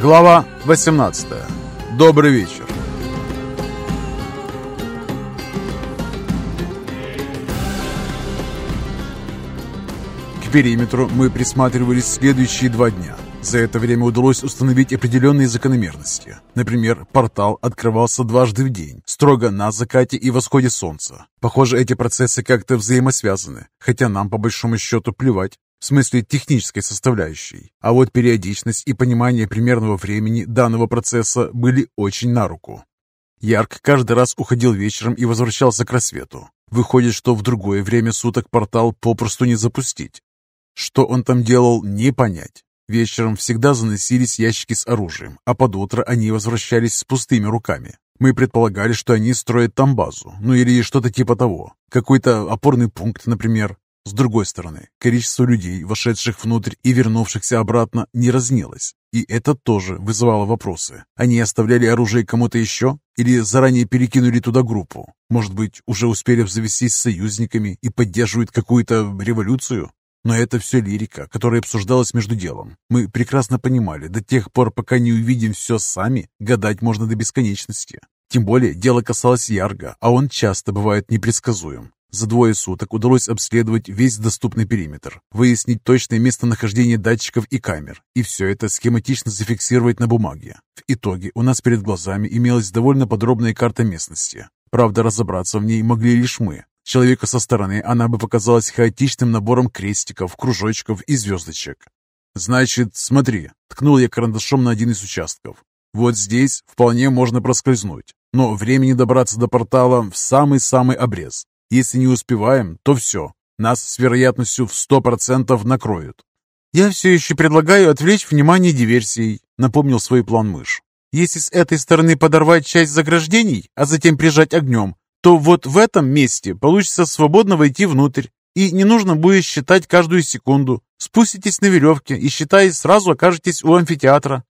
Глава 18. Добрый вечер. К периметру мы присматривались следующие два дня. За это время удалось установить определенные закономерности. Например, портал открывался дважды в день, строго на закате и восходе солнца. Похоже, эти процессы как-то взаимосвязаны, хотя нам по большому счету плевать, в смысле технической составляющей. А вот периодичность и понимание примерного времени данного процесса были очень на руку. Ярк каждый раз уходил вечером и возвращался к рассвету. Выходит, что в другое время суток портал попросту не запустить. Что он там делал, не понять. Вечером всегда заносились ящики с оружием, а под утро они возвращались с пустыми руками. Мы предполагали, что они строят там базу, ну или что-то типа того. Какой-то опорный пункт, например. С другой стороны, количество людей, вошедших внутрь и вернувшихся обратно, не разнилось. И это тоже вызывало вопросы. Они оставляли оружие кому-то еще? Или заранее перекинули туда группу? Может быть, уже успели обзавестись союзниками и поддерживают какую-то революцию? Но это все лирика, которая обсуждалась между делом. Мы прекрасно понимали, до тех пор, пока не увидим все сами, гадать можно до бесконечности. Тем более дело касалось Ярга, а он часто бывает непредсказуем. За двое суток удалось обследовать весь доступный периметр, выяснить точное местонахождение датчиков и камер, и все это схематично зафиксировать на бумаге. В итоге у нас перед глазами имелась довольно подробная карта местности. Правда, разобраться в ней могли лишь мы, Человеку со стороны она бы показалась хаотичным набором крестиков, кружочков и звездочек. «Значит, смотри», — ткнул я карандашом на один из участков. «Вот здесь вполне можно проскользнуть, но времени добраться до портала в самый-самый обрез. Если не успеваем, то все, нас с вероятностью в сто процентов накроют». «Я все еще предлагаю отвлечь внимание диверсией», — напомнил свой план мышь. «Если с этой стороны подорвать часть заграждений, а затем прижать огнем, то вот в этом месте получится свободно войти внутрь, и не нужно будет считать каждую секунду. Спуститесь на веревке и, считай, сразу окажетесь у амфитеатра.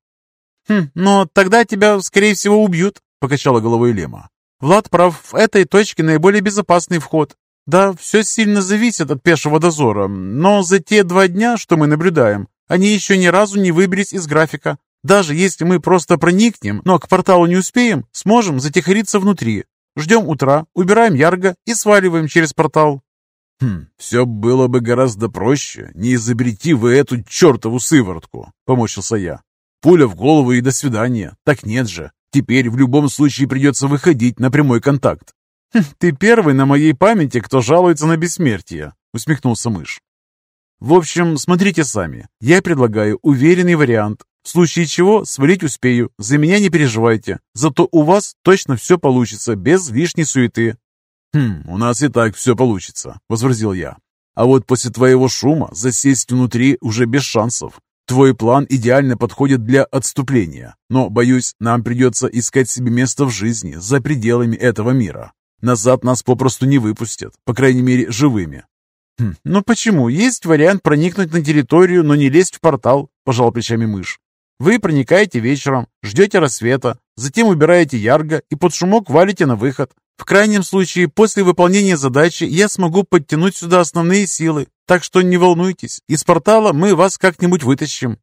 «Хм, но тогда тебя, скорее всего, убьют», — покачала головой Лема. «Влад прав, в этой точке наиболее безопасный вход. Да, все сильно зависит от пешего дозора, но за те два дня, что мы наблюдаем, они еще ни разу не выбрались из графика. Даже если мы просто проникнем, но к порталу не успеем, сможем затихариться внутри. Ждем утра, убираем ярго и сваливаем через портал. «Хм, все было бы гораздо проще, не изобрети вы эту чертову сыворотку», — помочился я. «Пуля в голову и до свидания. Так нет же. Теперь в любом случае придется выходить на прямой контакт». Хм, «Ты первый на моей памяти, кто жалуется на бессмертие», — усмехнулся мышь. «В общем, смотрите сами. Я предлагаю уверенный вариант. В случае чего свалить успею, за меня не переживайте. Зато у вас точно все получится, без лишней суеты». «Хм, у нас и так все получится», — возразил я. «А вот после твоего шума засесть внутри уже без шансов. Твой план идеально подходит для отступления, но, боюсь, нам придется искать себе место в жизни за пределами этого мира. Назад нас попросту не выпустят, по крайней мере, живыми». «Хм, «Ну почему? Есть вариант проникнуть на территорию, но не лезть в портал», – пожал плечами мышь. Вы проникаете вечером, ждете рассвета, затем убираете ярго и под шумок валите на выход. В крайнем случае, после выполнения задачи я смогу подтянуть сюда основные силы, так что не волнуйтесь, из портала мы вас как-нибудь вытащим».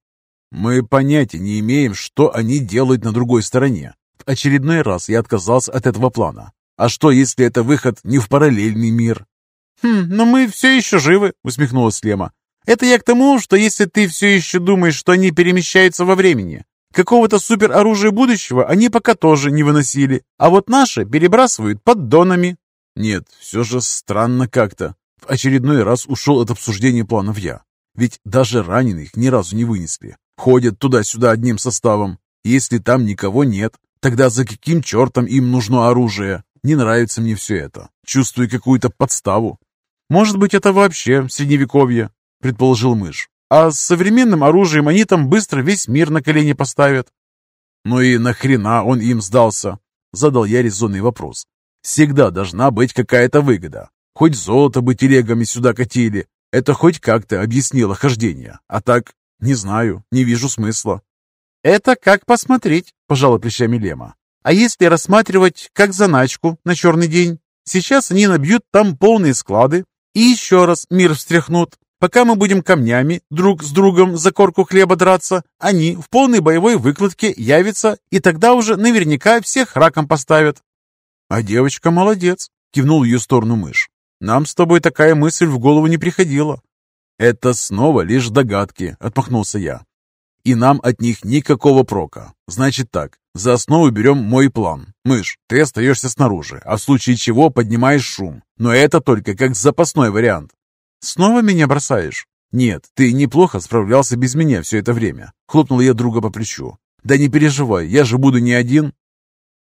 «Мы понятия не имеем, что они делают на другой стороне. В очередной раз я отказался от этого плана. А что, если это выход не в параллельный мир?» «Хм, но мы все еще живы», — усмехнулась Лема. Это я к тому, что если ты все еще думаешь, что они перемещаются во времени, какого-то супероружия будущего они пока тоже не выносили, а вот наши перебрасывают поддонами. Нет, все же странно как-то. В очередной раз ушел от обсуждения планов я. Ведь даже раненых ни разу не вынесли. Ходят туда-сюда одним составом. Если там никого нет, тогда за каким чертом им нужно оружие? Не нравится мне все это. Чувствую какую-то подставу. Может быть, это вообще средневековье, — предположил мышь. «А с современным оружием они там быстро весь мир на колени поставят». «Ну и нахрена он им сдался?» — задал я резонный вопрос. «Всегда должна быть какая-то выгода. Хоть золото бы телегами сюда катили, это хоть как-то объяснило хождение. А так, не знаю, не вижу смысла». «Это как посмотреть», — пожала плечами Лема. «А если рассматривать как заначку на черный день? Сейчас они набьют там полные склады и еще раз мир встряхнут. Пока мы будем камнями друг с другом за корку хлеба драться, они в полной боевой выкладке явятся, и тогда уже наверняка всех раком поставят». «А девочка молодец», — кивнул ее сторону мышь. «Нам с тобой такая мысль в голову не приходила». «Это снова лишь догадки», — отмахнулся я. «И нам от них никакого прока. Значит так, за основу берем мой план. Мышь, ты остаешься снаружи, а в случае чего поднимаешь шум. Но это только как запасной вариант. «Снова меня бросаешь?» «Нет, ты неплохо справлялся без меня все это время», — хлопнул я друга по плечу. «Да не переживай, я же буду не один».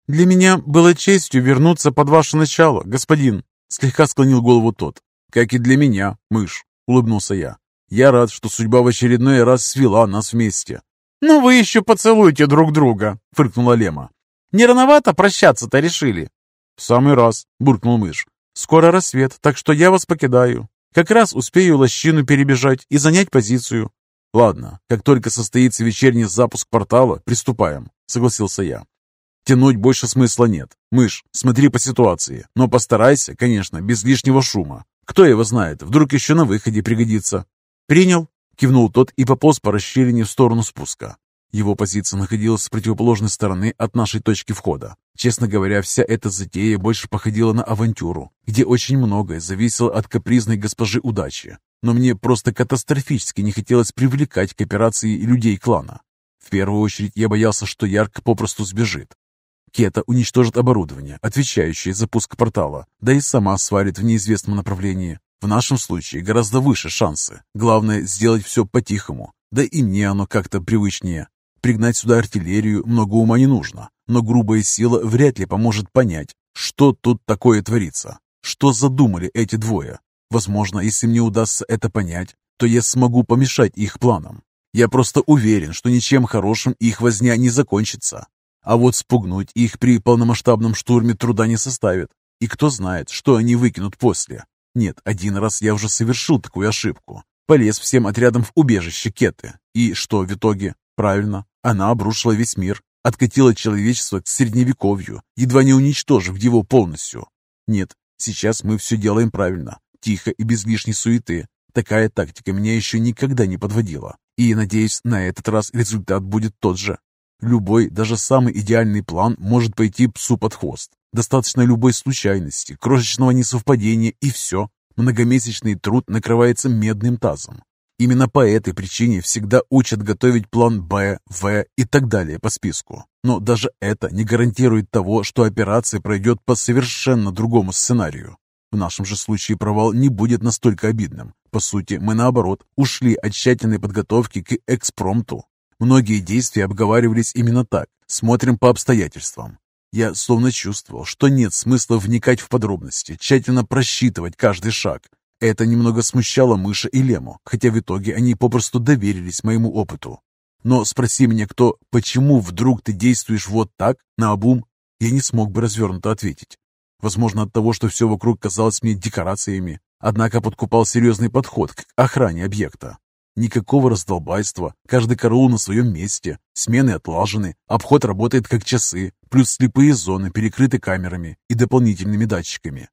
«Для меня было честью вернуться под ваше начало, господин», — слегка склонил голову тот. «Как и для меня, мышь», — улыбнулся я. «Я рад, что судьба в очередной раз свела нас вместе». «Ну вы еще поцелуйте друг друга», — фыркнула Лема. «Не рановато прощаться-то решили?» «В самый раз», — буркнул мышь. «Скоро рассвет, так что я вас покидаю. Как раз успею лощину перебежать и занять позицию. Ладно, как только состоится вечерний запуск портала, приступаем, согласился я. Тянуть больше смысла нет. Мышь, смотри по ситуации, но постарайся, конечно, без лишнего шума. Кто его знает, вдруг еще на выходе пригодится. Принял, кивнул тот и пополз по расщелине в сторону спуска. Его позиция находилась с противоположной стороны от нашей точки входа. Честно говоря, вся эта затея больше походила на авантюру, где очень многое зависело от капризной госпожи удачи. Но мне просто катастрофически не хотелось привлекать к операции людей клана. В первую очередь я боялся, что Ярк попросту сбежит. Кета уничтожит оборудование, отвечающее за пуск портала, да и сама сварит в неизвестном направлении. В нашем случае гораздо выше шансы. Главное, сделать все по-тихому. Да и мне оно как-то привычнее. Пригнать сюда артиллерию много ума не нужно, но грубая сила вряд ли поможет понять, что тут такое творится, что задумали эти двое. Возможно, если мне удастся это понять, то я смогу помешать их планам. Я просто уверен, что ничем хорошим их возня не закончится. А вот спугнуть их при полномасштабном штурме труда не составит. И кто знает, что они выкинут после. Нет, один раз я уже совершил такую ошибку. Полез всем отрядом в убежище Кеты. И что в итоге? Правильно, она обрушила весь мир, откатила человечество к средневековью, едва не уничтожив его полностью. Нет, сейчас мы все делаем правильно, тихо и без лишней суеты. Такая тактика меня еще никогда не подводила. И, надеюсь, на этот раз результат будет тот же. Любой, даже самый идеальный план может пойти псу под хвост. Достаточно любой случайности, крошечного несовпадения и все. Многомесячный труд накрывается медным тазом. Именно по этой причине всегда учат готовить план Б, В и так далее по списку. Но даже это не гарантирует того, что операция пройдет по совершенно другому сценарию. В нашем же случае провал не будет настолько обидным. По сути, мы наоборот ушли от тщательной подготовки к экспромту. Многие действия обговаривались именно так. Смотрим по обстоятельствам. Я словно чувствовал, что нет смысла вникать в подробности, тщательно просчитывать каждый шаг, это немного смущало Мыша и Лему, хотя в итоге они попросту доверились моему опыту. Но спроси меня кто, почему вдруг ты действуешь вот так, наобум, я не смог бы развернуто ответить. Возможно, от того, что все вокруг казалось мне декорациями, однако подкупал серьезный подход к охране объекта. Никакого раздолбайства, каждый караул на своем месте, смены отлажены, обход работает как часы, плюс слепые зоны перекрыты камерами и дополнительными датчиками.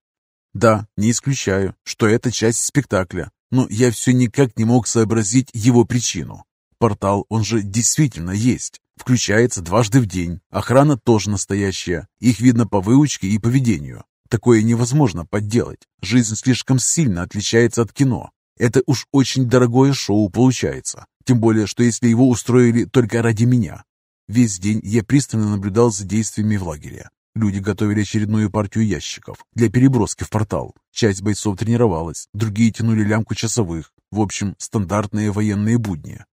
Да, не исключаю, что это часть спектакля, но я все никак не мог сообразить его причину. Портал, он же действительно есть. Включается дважды в день. Охрана тоже настоящая. Их видно по выучке и поведению. Такое невозможно подделать. Жизнь слишком сильно отличается от кино. Это уж очень дорогое шоу получается. Тем более, что если его устроили только ради меня. Весь день я пристально наблюдал за действиями в лагере. Люди готовили очередную партию ящиков для переброски в портал. Часть бойцов тренировалась, другие тянули лямку часовых. В общем, стандартные военные будни.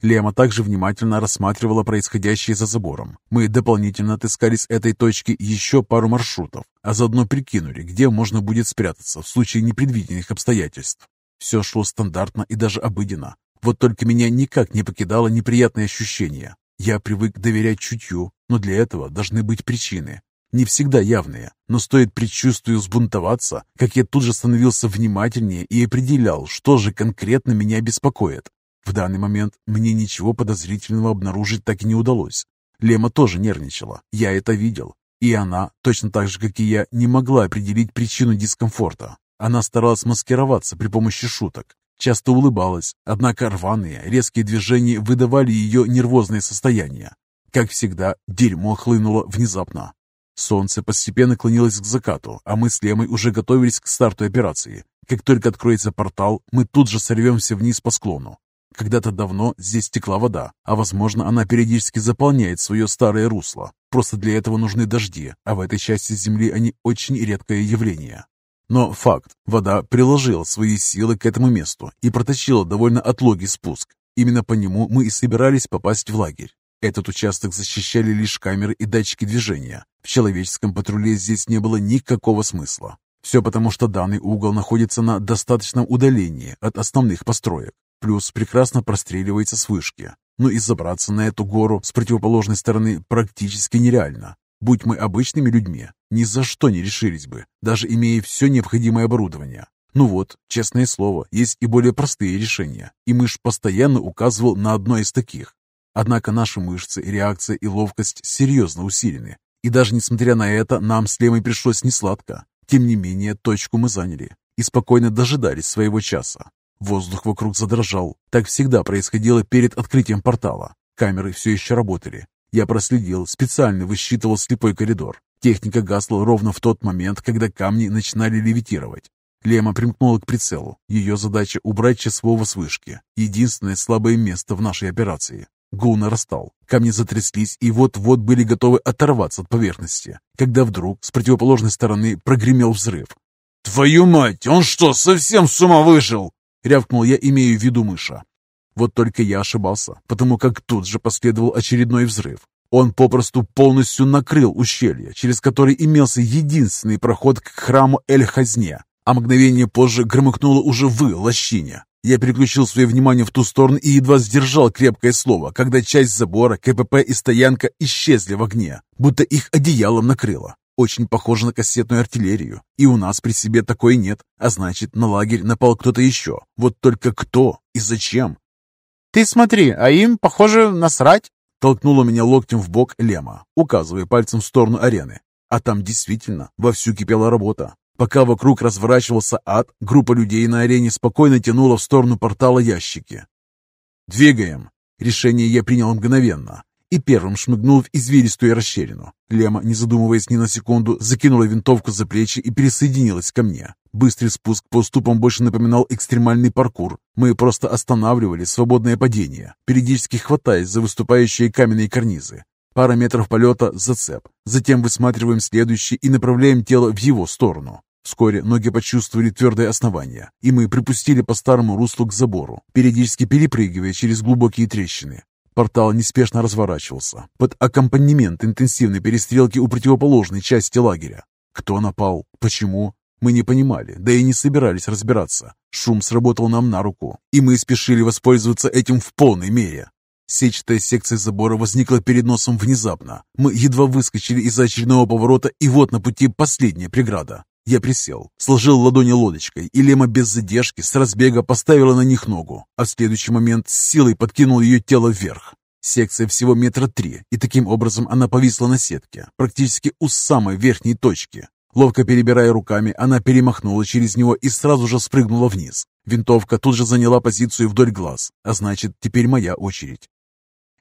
Лема также внимательно рассматривала происходящее за забором. Мы дополнительно отыскали с этой точки еще пару маршрутов, а заодно прикинули, где можно будет спрятаться в случае непредвиденных обстоятельств. Все шло стандартно и даже обыденно. Вот только меня никак не покидало неприятное ощущение. Я привык доверять чутью, но для этого должны быть причины. Не всегда явные, но стоит предчувствию сбунтоваться, как я тут же становился внимательнее и определял, что же конкретно меня беспокоит. В данный момент мне ничего подозрительного обнаружить так и не удалось. Лема тоже нервничала, я это видел. И она, точно так же, как и я, не могла определить причину дискомфорта. Она старалась маскироваться при помощи шуток. часто улыбалась, однако рваные, резкие движения выдавали ее нервозное состояние. Как всегда, дерьмо хлынуло внезапно. Солнце постепенно клонилось к закату, а мы с Лемой уже готовились к старту операции. Как только откроется портал, мы тут же сорвемся вниз по склону. Когда-то давно здесь текла вода, а возможно она периодически заполняет свое старое русло. Просто для этого нужны дожди, а в этой части Земли они очень редкое явление. Но факт, вода приложила свои силы к этому месту и протащила довольно отлогий спуск. Именно по нему мы и собирались попасть в лагерь. Этот участок защищали лишь камеры и датчики движения. В человеческом патруле здесь не было никакого смысла. Все потому, что данный угол находится на достаточном удалении от основных построек, плюс прекрасно простреливается с вышки. Но и забраться на эту гору с противоположной стороны практически нереально. Будь мы обычными людьми, ни за что не решились бы, даже имея все необходимое оборудование. Ну вот, честное слово, есть и более простые решения, и мышь постоянно указывал на одно из таких. Однако наши мышцы, реакция и ловкость серьезно усилены. И даже несмотря на это, нам с Лемой пришлось несладко. Тем не менее, точку мы заняли и спокойно дожидались своего часа. Воздух вокруг задрожал. Так всегда происходило перед открытием портала. Камеры все еще работали. Я проследил, специально высчитывал слепой коридор. Техника гасла ровно в тот момент, когда камни начинали левитировать. Лема примкнула к прицелу. Ее задача — убрать часового с вышки. Единственное слабое место в нашей операции. Гул нарастал, камни затряслись и вот-вот были готовы оторваться от поверхности, когда вдруг с противоположной стороны прогремел взрыв. «Твою мать, он что, совсем с ума вышел?» — рявкнул я, имею в виду мыша. Вот только я ошибался, потому как тут же последовал очередной взрыв. Он попросту полностью накрыл ущелье, через которое имелся единственный проход к храму Эль-Хазне, а мгновение позже громыхнуло уже в лощине. Я переключил свое внимание в ту сторону и едва сдержал крепкое слово, когда часть забора, КПП и стоянка исчезли в огне, будто их одеялом накрыло. Очень похоже на кассетную артиллерию. И у нас при себе такой нет, а значит, на лагерь напал кто-то еще. Вот только кто и зачем? «Ты смотри, а им, похоже, насрать!» Толкнула меня локтем в бок Лема, указывая пальцем в сторону арены. А там действительно вовсю кипела работа. Пока вокруг разворачивался ад, группа людей на арене спокойно тянула в сторону портала ящики. «Двигаем!» Решение я принял мгновенно и первым шмыгнул в извилистую расщелину. Лема, не задумываясь ни на секунду, закинула винтовку за плечи и присоединилась ко мне. Быстрый спуск по уступам больше напоминал экстремальный паркур. Мы просто останавливали свободное падение, периодически хватаясь за выступающие каменные карнизы. Пара метров полета – зацеп. Затем высматриваем следующий и направляем тело в его сторону. Вскоре ноги почувствовали твердое основание, и мы припустили по старому руслу к забору, периодически перепрыгивая через глубокие трещины. Портал неспешно разворачивался под аккомпанемент интенсивной перестрелки у противоположной части лагеря. Кто напал? Почему? Мы не понимали, да и не собирались разбираться. Шум сработал нам на руку, и мы спешили воспользоваться этим в полной мере. Сетчатая секция забора возникла перед носом внезапно. Мы едва выскочили из-за очередного поворота, и вот на пути последняя преграда. Я присел, сложил ладони лодочкой, и Лема без задержки с разбега поставила на них ногу, а в следующий момент с силой подкинул ее тело вверх. Секция всего метра три, и таким образом она повисла на сетке, практически у самой верхней точки. Ловко перебирая руками, она перемахнула через него и сразу же спрыгнула вниз. Винтовка тут же заняла позицию вдоль глаз, а значит, теперь моя очередь.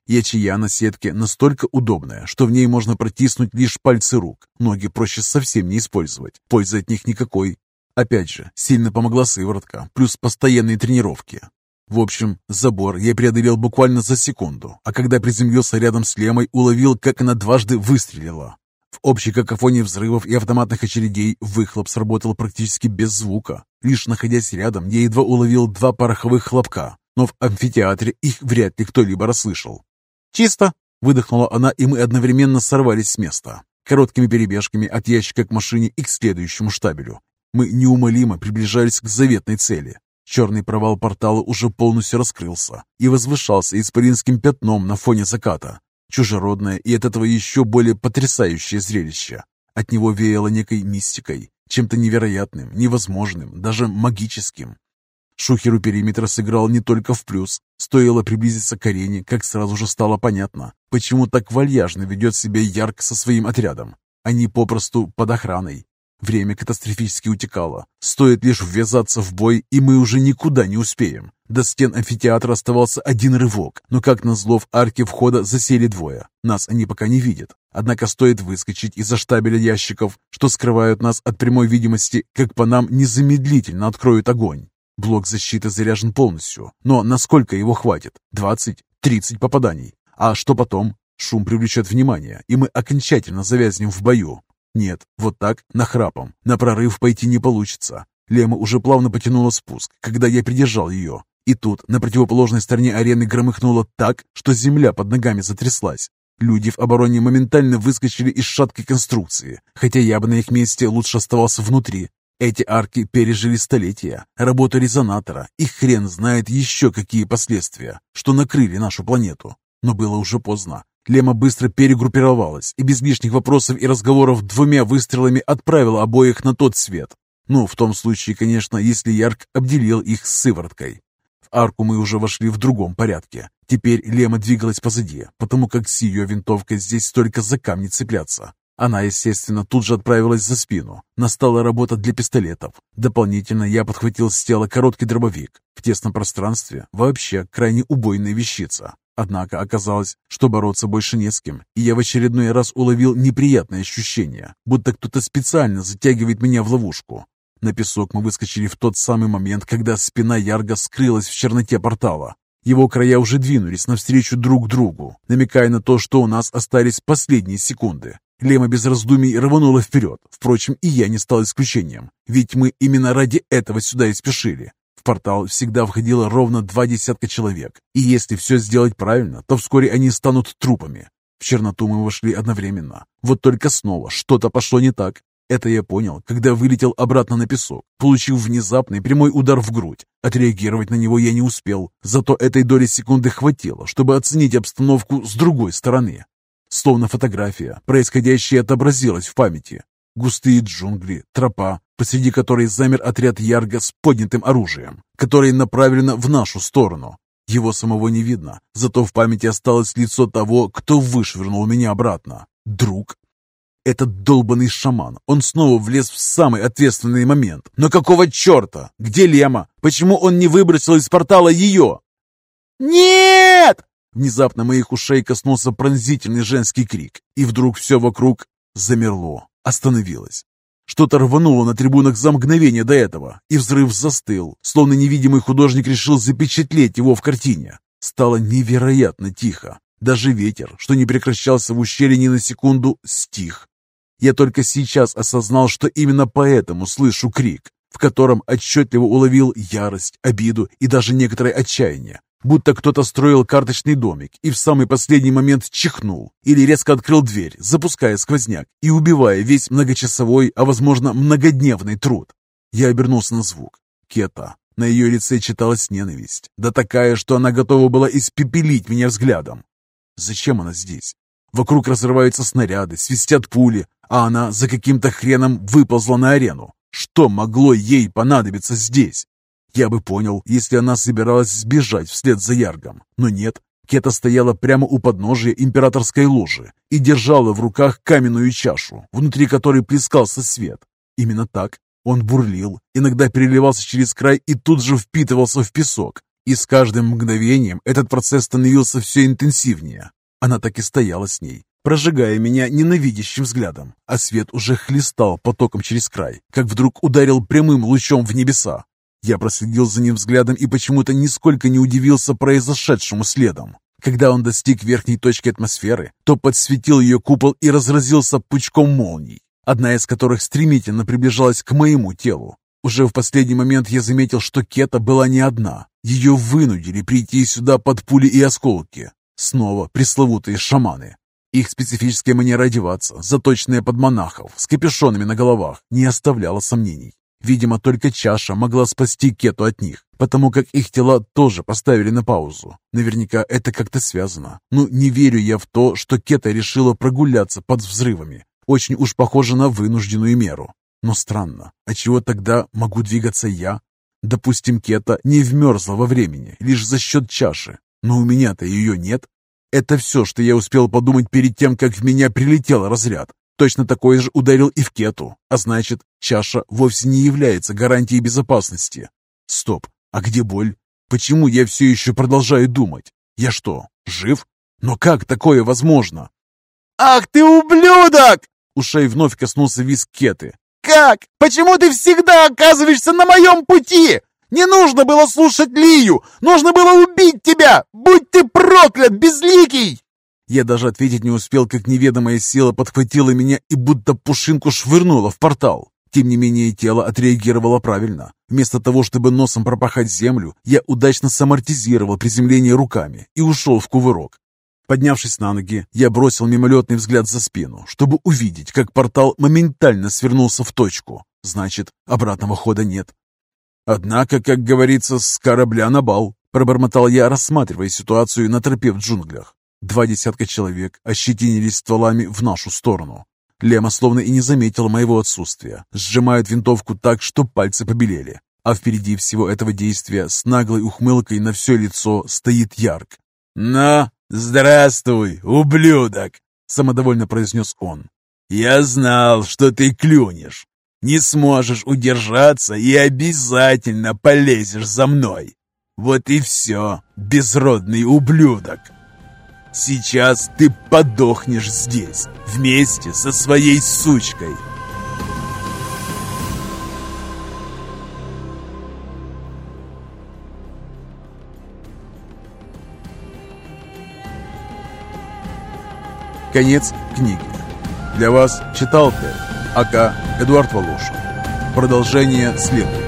Ячия на сетке настолько удобная, что в ней можно протиснуть лишь пальцы рук. Ноги проще совсем не использовать. Пользы от них никакой. Опять же, сильно помогла сыворотка, плюс постоянные тренировки. В общем, забор я преодолел буквально за секунду, а когда приземлился рядом с Лемой, уловил, как она дважды выстрелила. В общей какофонии взрывов и автоматных очередей выхлоп сработал практически без звука. Лишь находясь рядом, я едва уловил два пороховых хлопка, но в амфитеатре их вряд ли кто-либо расслышал. «Чисто!» — выдохнула она, и мы одновременно сорвались с места. Короткими перебежками от ящика к машине и к следующему штабелю. Мы неумолимо приближались к заветной цели. Черный провал портала уже полностью раскрылся и возвышался исполинским пятном на фоне заката. Чужеродное и от этого еще более потрясающее зрелище. От него веяло некой мистикой, чем-то невероятным, невозможным, даже магическим. Шухеру периметра сыграл не только в плюс. Стоило приблизиться к арене, как сразу же стало понятно, почему так вальяжно ведет себя Ярк со своим отрядом. Они попросту под охраной. Время катастрофически утекало. Стоит лишь ввязаться в бой, и мы уже никуда не успеем. До стен амфитеатра оставался один рывок, но как назло в арке входа засели двое. Нас они пока не видят. Однако стоит выскочить из-за штабеля ящиков, что скрывают нас от прямой видимости, как по нам незамедлительно откроют огонь. Блок защиты заряжен полностью, но насколько его хватит? 20-30 попаданий. А что потом? Шум привлечет внимание, и мы окончательно завязнем в бою. Нет, вот так, нахрапом, на прорыв пойти не получится. Лема уже плавно потянула спуск, когда я придержал ее. И тут, на противоположной стороне арены громыхнуло так, что земля под ногами затряслась. Люди в обороне моментально выскочили из шаткой конструкции, хотя я бы на их месте лучше оставался внутри. Эти арки пережили столетия, работу резонатора, и хрен знает еще какие последствия, что накрыли нашу планету. Но было уже поздно. Лема быстро перегруппировалась и без лишних вопросов и разговоров двумя выстрелами отправила обоих на тот свет. Ну, в том случае, конечно, если Ярк обделил их сывороткой. В арку мы уже вошли в другом порядке. Теперь Лема двигалась позади, потому как с ее винтовкой здесь только за камни цепляться. Она, естественно, тут же отправилась за спину. Настала работа для пистолетов. Дополнительно я подхватил с тела короткий дробовик. В тесном пространстве вообще крайне убойная вещица. Однако оказалось, что бороться больше не с кем, и я в очередной раз уловил неприятное ощущение, будто кто-то специально затягивает меня в ловушку. На песок мы выскочили в тот самый момент, когда спина Ярга скрылась в черноте портала. Его края уже двинулись навстречу друг другу, намекая на то, что у нас остались последние секунды. Лема без раздумий рванула вперед. Впрочем, и я не стал исключением, ведь мы именно ради этого сюда и спешили портал всегда входило ровно два десятка человек, и если все сделать правильно, то вскоре они станут трупами. В черноту мы вошли одновременно. Вот только снова что-то пошло не так. Это я понял, когда вылетел обратно на песок, получив внезапный прямой удар в грудь. Отреагировать на него я не успел, зато этой доли секунды хватило, чтобы оценить обстановку с другой стороны. Словно фотография, происходящее отобразилось в памяти. Густые джунгли, тропа, посреди которой замер отряд Ярга с поднятым оружием, которое направлено в нашу сторону. Его самого не видно, зато в памяти осталось лицо того, кто вышвырнул меня обратно. Друг. Этот долбанный шаман. Он снова влез в самый ответственный момент. Но какого черта? Где Лема? Почему он не выбросил из портала ее? «Нет!» Внезапно моих ушей коснулся пронзительный женский крик, и вдруг все вокруг замерло остановилась. Что-то рвануло на трибунах за мгновение до этого, и взрыв застыл, словно невидимый художник решил запечатлеть его в картине. Стало невероятно тихо. Даже ветер, что не прекращался в ущелье ни на секунду, стих. Я только сейчас осознал, что именно поэтому слышу крик, в котором отчетливо уловил ярость, обиду и даже некоторое отчаяние будто кто-то строил карточный домик и в самый последний момент чихнул или резко открыл дверь, запуская сквозняк и убивая весь многочасовой, а возможно многодневный труд. Я обернулся на звук. Кета. На ее лице читалась ненависть, да такая, что она готова была испепелить меня взглядом. Зачем она здесь? Вокруг разрываются снаряды, свистят пули, а она за каким-то хреном выползла на арену. Что могло ей понадобиться здесь? Я бы понял, если она собиралась сбежать вслед за Яргом. Но нет, Кета стояла прямо у подножия императорской ложи и держала в руках каменную чашу, внутри которой плескался свет. Именно так он бурлил, иногда переливался через край и тут же впитывался в песок. И с каждым мгновением этот процесс становился все интенсивнее. Она так и стояла с ней, прожигая меня ненавидящим взглядом, а свет уже хлестал потоком через край, как вдруг ударил прямым лучом в небеса. Я проследил за ним взглядом и почему-то нисколько не удивился произошедшему следом. Когда он достиг верхней точки атмосферы, то подсветил ее купол и разразился пучком молний, одна из которых стремительно приближалась к моему телу. Уже в последний момент я заметил, что Кета была не одна. Ее вынудили прийти сюда под пули и осколки. Снова пресловутые шаманы. Их специфическая манера одеваться, заточенная под монахов, с капюшонами на головах, не оставляла сомнений. Видимо, только чаша могла спасти Кету от них, потому как их тела тоже поставили на паузу. Наверняка это как-то связано. Ну, не верю я в то, что Кета решила прогуляться под взрывами. Очень уж похоже на вынужденную меру. Но странно, а чего тогда могу двигаться я? Допустим, Кета не вмерзла во времени, лишь за счет чаши. Но у меня-то ее нет. Это все, что я успел подумать перед тем, как в меня прилетел разряд. Точно такой же ударил и в кету, а значит, чаша вовсе не является гарантией безопасности. Стоп, а где боль? Почему я все еще продолжаю думать? Я что, жив? Но как такое возможно? «Ах ты ублюдок!» Ушей вновь коснулся виск кеты. «Как? Почему ты всегда оказываешься на моем пути? Не нужно было слушать Лию! Нужно было убить тебя! Будь ты проклят, безликий!» Я даже ответить не успел, как неведомая сила подхватила меня и будто пушинку швырнула в портал. Тем не менее, тело отреагировало правильно. Вместо того, чтобы носом пропахать землю, я удачно самортизировал приземление руками и ушел в кувырок. Поднявшись на ноги, я бросил мимолетный взгляд за спину, чтобы увидеть, как портал моментально свернулся в точку. Значит, обратного хода нет. Однако, как говорится, с корабля на бал, пробормотал я, рассматривая ситуацию на тропе в джунглях. Два десятка человек ощетинились стволами в нашу сторону. Лема словно и не заметила моего отсутствия, сжимает винтовку так, что пальцы побелели. А впереди всего этого действия с наглой ухмылкой на все лицо стоит Ярк. «На, здравствуй, ублюдок!» — самодовольно произнес он. «Я знал, что ты клюнешь. Не сможешь удержаться и обязательно полезешь за мной. Вот и все, безродный ублюдок. Сейчас ты подохнешь здесь, вместе со своей сучкой». Конец книги. Для вас читал Т. АК Эдуард Волошин. Продолжение следует.